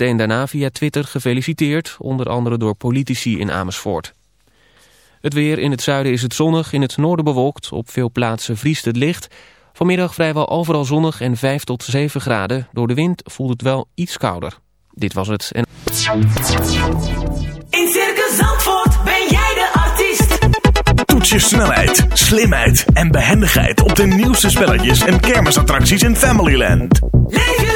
en daarna via Twitter gefeliciteerd, onder andere door politici in Amersfoort. Het weer in het zuiden is het zonnig, in het noorden bewolkt. Op veel plaatsen vriest het licht. Vanmiddag vrijwel overal zonnig en 5 tot 7 graden. Door de wind voelt het wel iets kouder. Dit was het. En... In Circus Zandvoort ben jij de artiest. Toets je snelheid, slimheid en behendigheid op de nieuwste spelletjes en kermisattracties in Familyland. Leef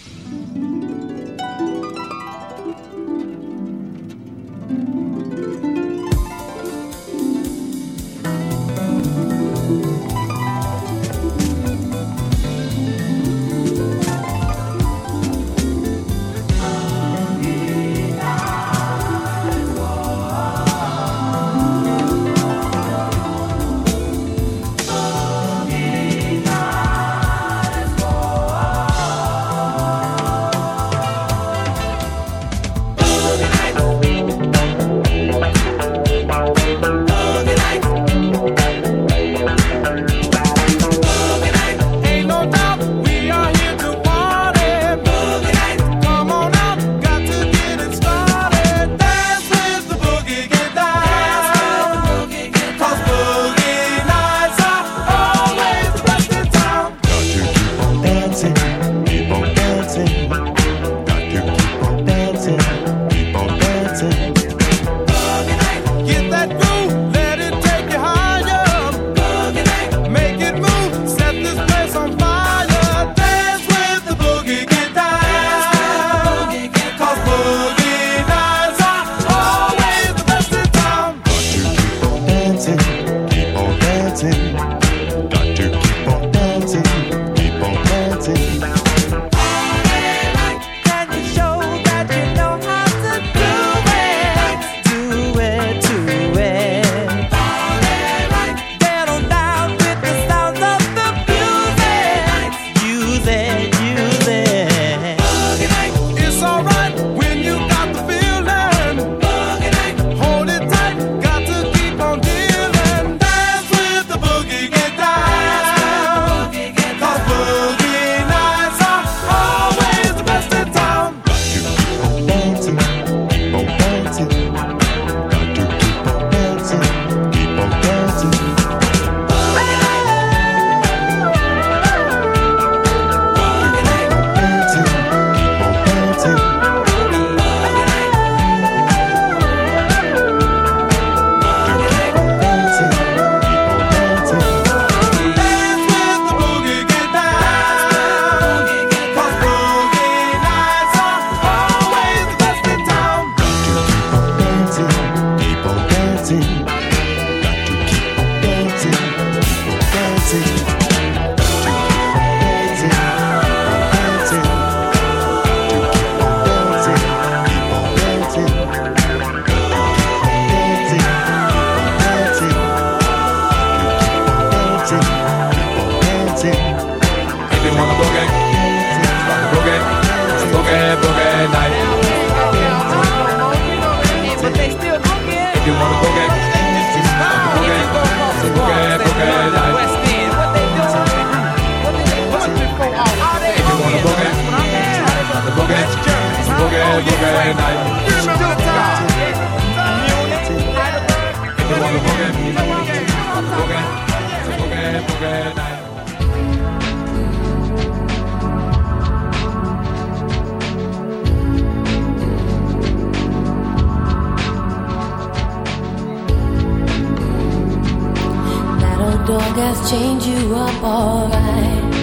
dog has chained you up alright.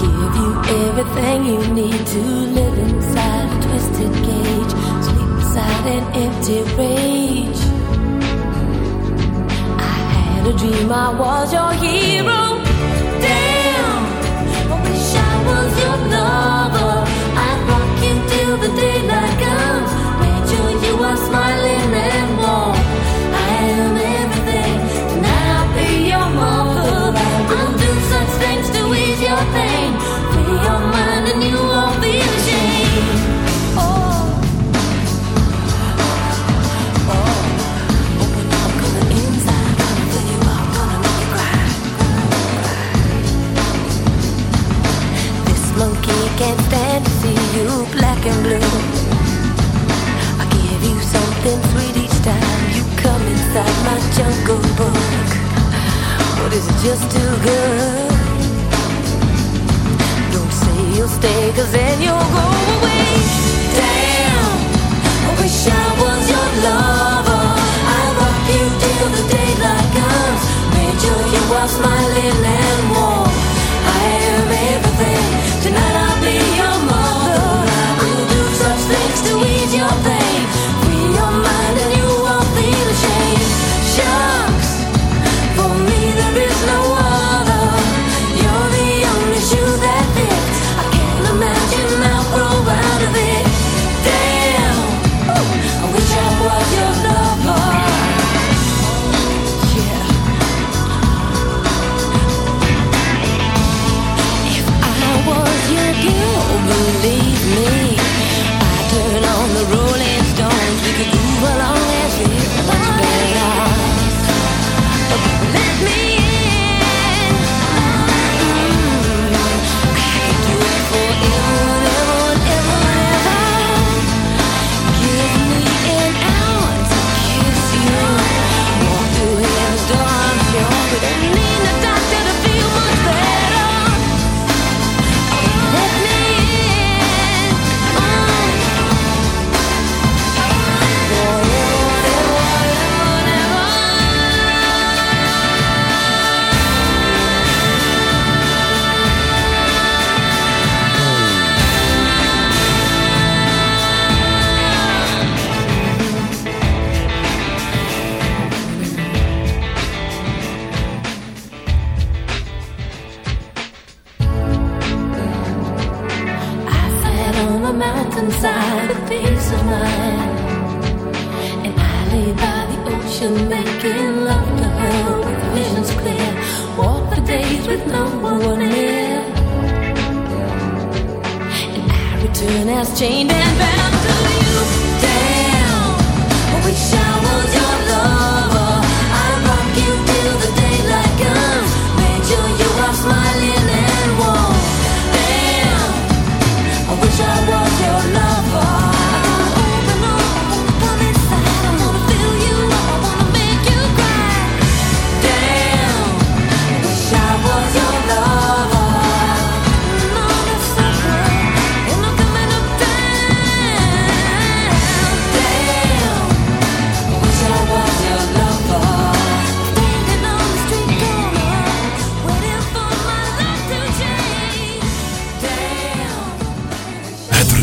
Give you everything you need to live inside a twisted cage, sleep inside an empty rage. I had a dream I was your hero. Damn, I wish I was your lover. and blue. I give you something sweet each time you come inside my jungle book. But is it just too good? Don't say you'll stay, cause then you'll go away. Damn, I wish I was your lover. I rock you till the daylight comes. Made sure you are smiling and warm. I am everything. Tonight I'll be your do we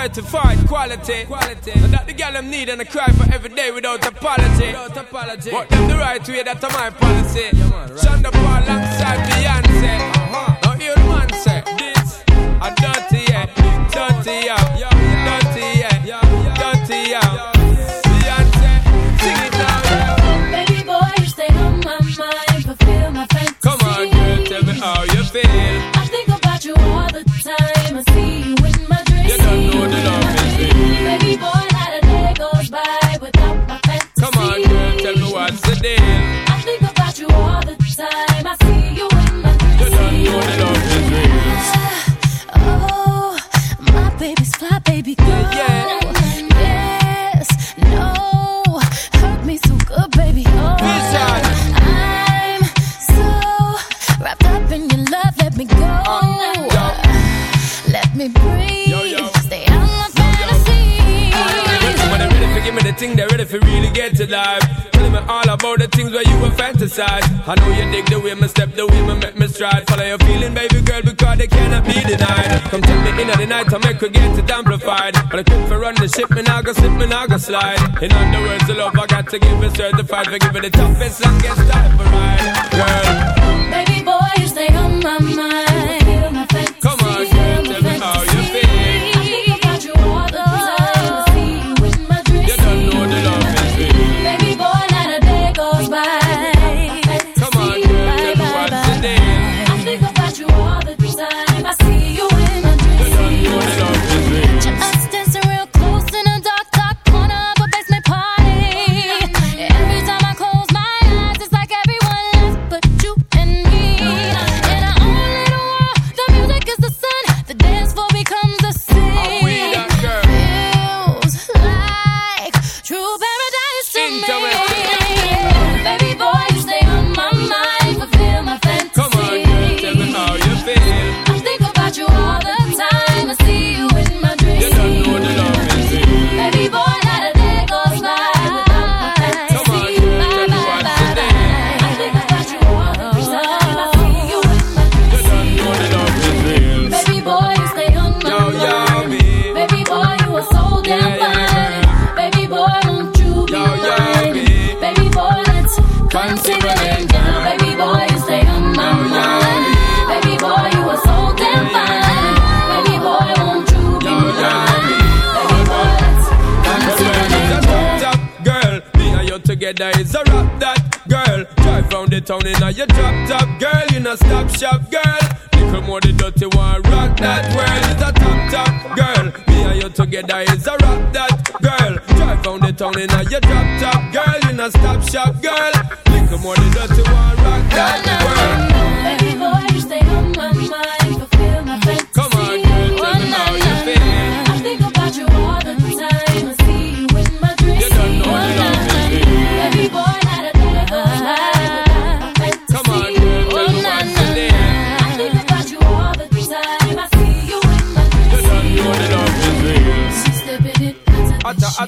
Certified quality. quality. And that the girl them need and I cry for every day without apology. Without apology. But them the right way, that's my policy. Shonda Paul alongside Beyonce. Uh-huh. Now hear the man say, this a dirty yeah, dirty yeah, life. Telling me all about the things where you were fantasize. I know you dig the way me step, the way me make me stride. Follow your feeling, baby girl, because they cannot be denied. Come take me in at the night to make her get it amplified. But I quit for run the ship, me now go slip, me now go slide. In other words, the love I got to give it certified. For give it the toughest, longest time for ride. Girl, Baby boy, you stay on my mind. Town in a your drop top girl, you know stop shop girl. Little more the dirty one, rock that world. It's a top top girl, me and you together is a rock that girl. Drive round the town in a your drop top girl, you know stop shop girl. Little more the dirty one, rock that world.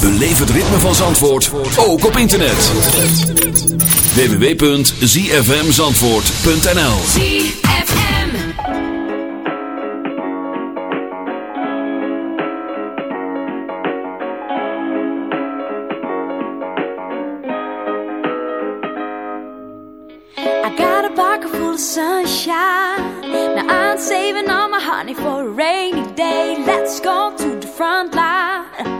Beleef het ritme van Zandvoort ook op internet. www.zfmzandvoort.nl ZFM. I got a of sunshine. Now I'm saving all my honey for a rainy day. Let's go to the front line.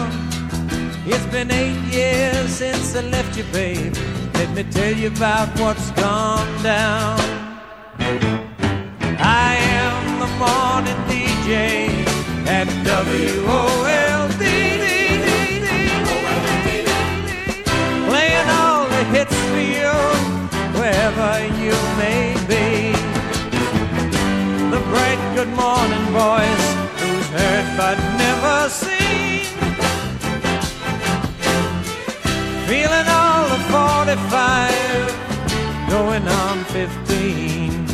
It's been eight years since I left you, babe. Let me tell you about what's gone down. I am the morning DJ at WOLD. Playing all the hits for you, wherever you may be. The bright good morning voice, who's heard but never seen. Feeling all the 45, going on 15.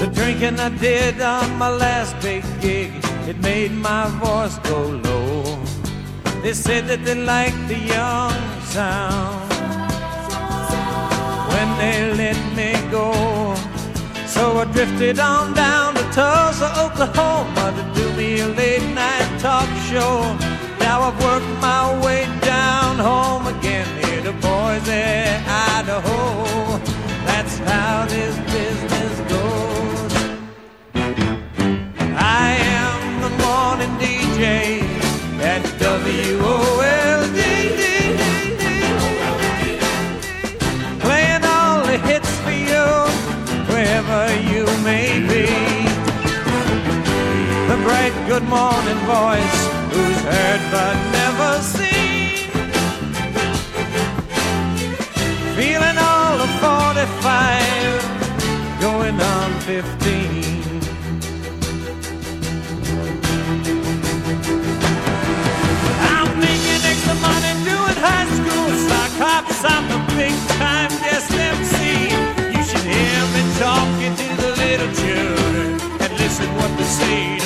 The drinking I did on my last big gig, it made my voice go low. They said that they liked the young sound when they let me go. So I drifted on down Tulsa, Oklahoma to do me a late night talk show. Now I've worked my way down home again here to Boise, morning voice who's heard but never seen. Feeling all of 45, going on 15. I'm making extra money doing high school sock cops. I'm the big time guest MC. You should hear me talking to the little children and listen what they say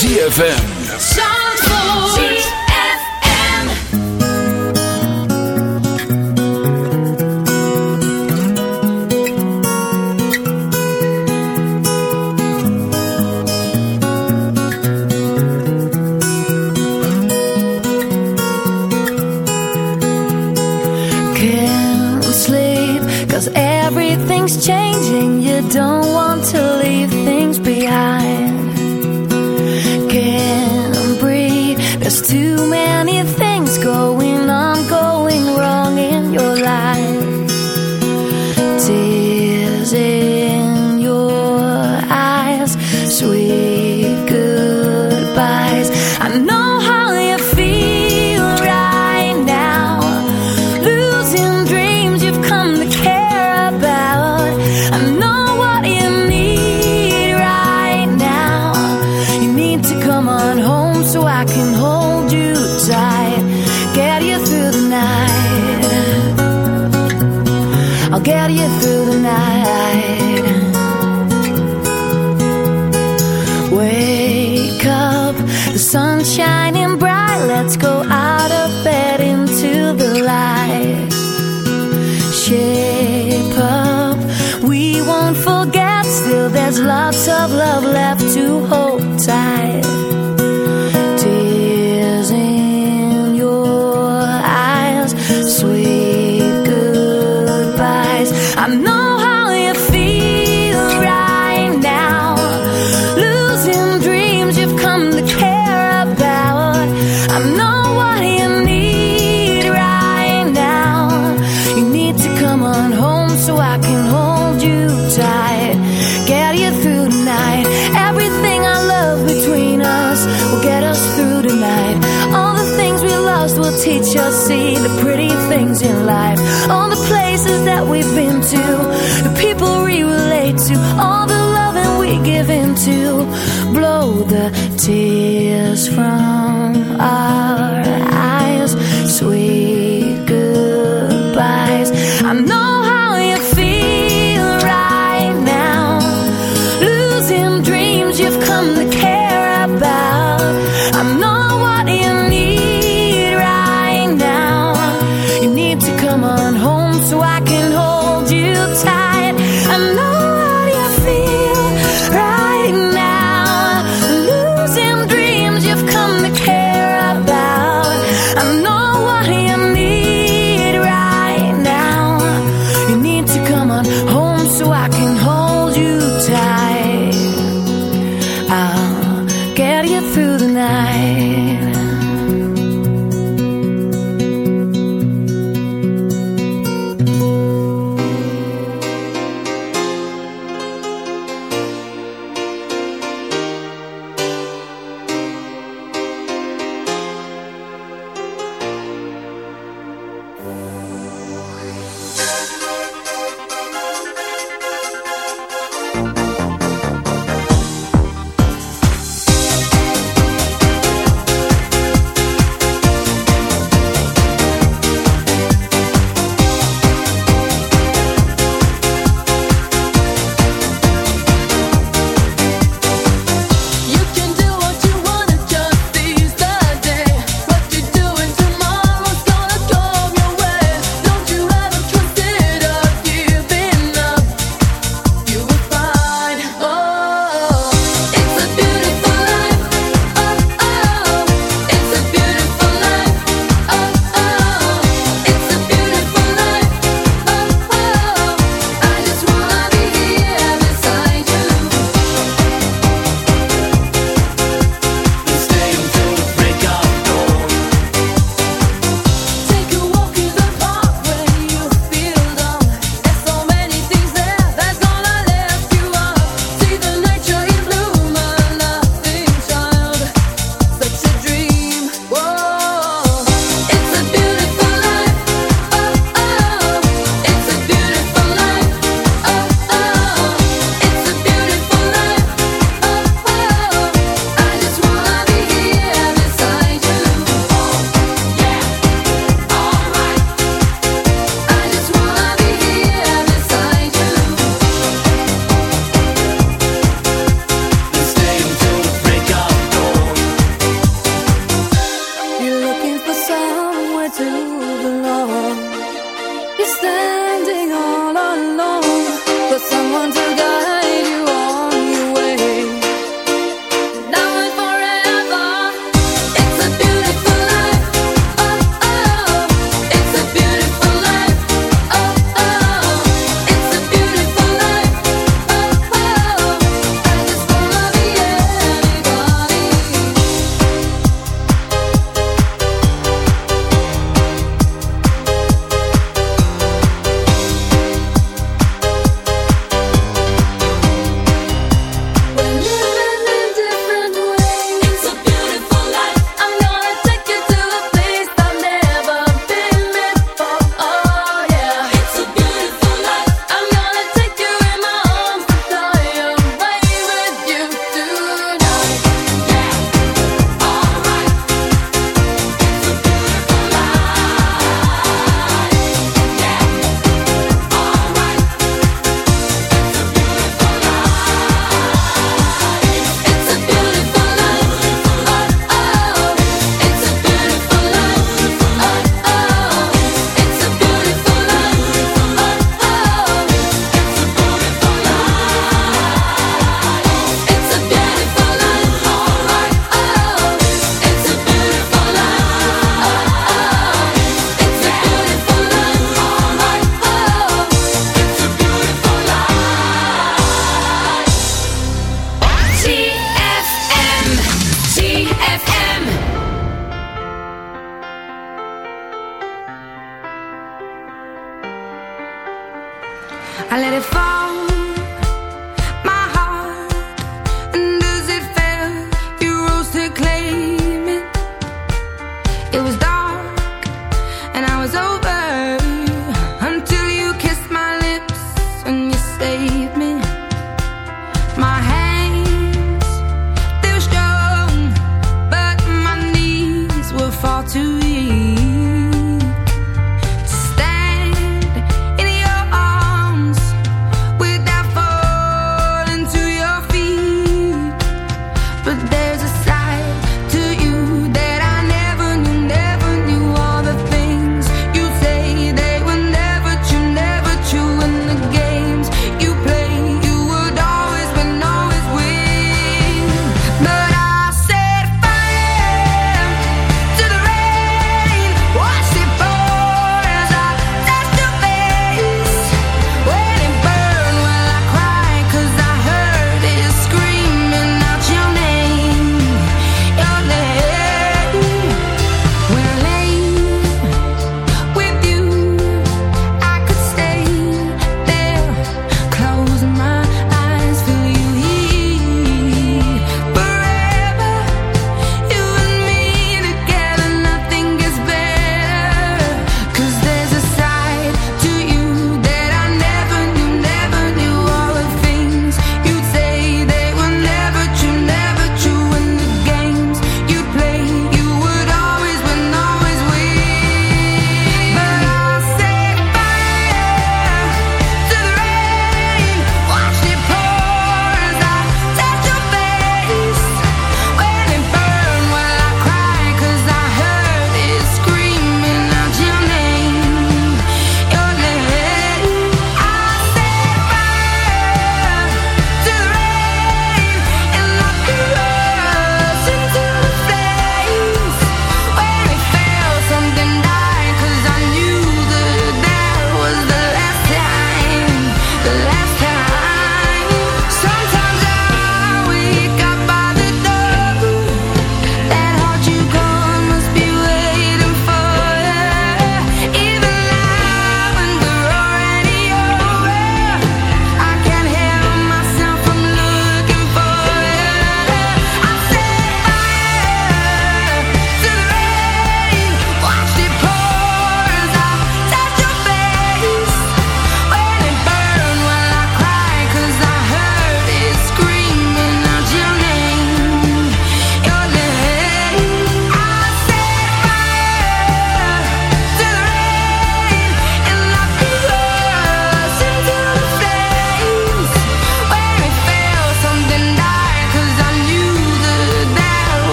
ZFM. too many from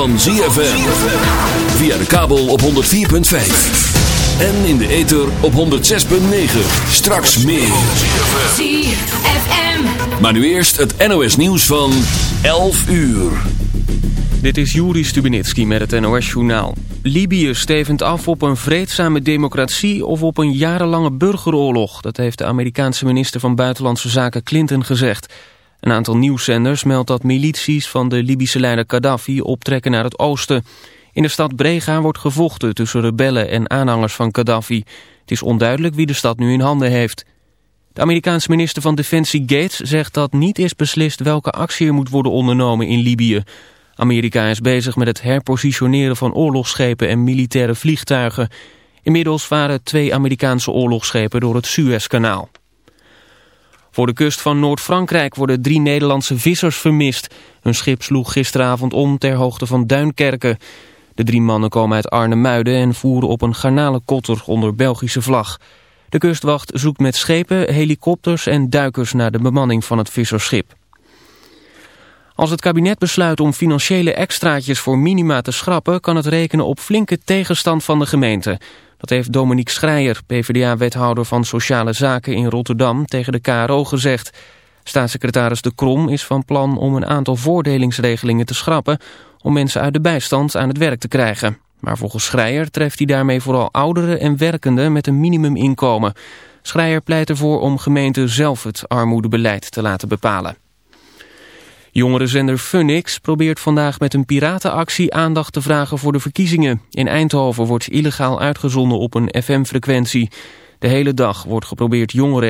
van ZFM. Via de kabel op 104.5. En in de ether op 106.9. Straks meer. ZFM. Maar nu eerst het NOS nieuws van 11 uur. Dit is Juri Stubenitski met het NOS-journaal. Libië stevend af op een vreedzame democratie of op een jarenlange burgeroorlog. Dat heeft de Amerikaanse minister van Buitenlandse Zaken Clinton gezegd. Een aantal nieuwszenders meldt dat milities van de Libische leider Gaddafi optrekken naar het oosten. In de stad Brega wordt gevochten tussen rebellen en aanhangers van Gaddafi. Het is onduidelijk wie de stad nu in handen heeft. De Amerikaanse minister van Defensie Gates zegt dat niet is beslist welke actie er moet worden ondernomen in Libië. Amerika is bezig met het herpositioneren van oorlogsschepen en militaire vliegtuigen. Inmiddels varen twee Amerikaanse oorlogsschepen door het Suezkanaal. Voor de kust van Noord-Frankrijk worden drie Nederlandse vissers vermist. Hun schip sloeg gisteravond om ter hoogte van Duinkerken. De drie mannen komen uit Arnhemuiden en voeren op een garnalenkotter onder Belgische vlag. De kustwacht zoekt met schepen, helikopters en duikers naar de bemanning van het visserschip. Als het kabinet besluit om financiële extraatjes voor minima te schrappen... kan het rekenen op flinke tegenstand van de gemeente. Dat heeft Dominique Schreier, PvdA-wethouder van Sociale Zaken in Rotterdam... tegen de KRO gezegd. Staatssecretaris De Krom is van plan om een aantal voordelingsregelingen te schrappen... om mensen uit de bijstand aan het werk te krijgen. Maar volgens Schreier treft hij daarmee vooral ouderen en werkenden met een minimuminkomen. Schreier pleit ervoor om gemeenten zelf het armoedebeleid te laten bepalen. Jongerenzender Funix probeert vandaag met een piratenactie aandacht te vragen voor de verkiezingen. In Eindhoven wordt illegaal uitgezonden op een FM-frequentie. De hele dag wordt geprobeerd jongeren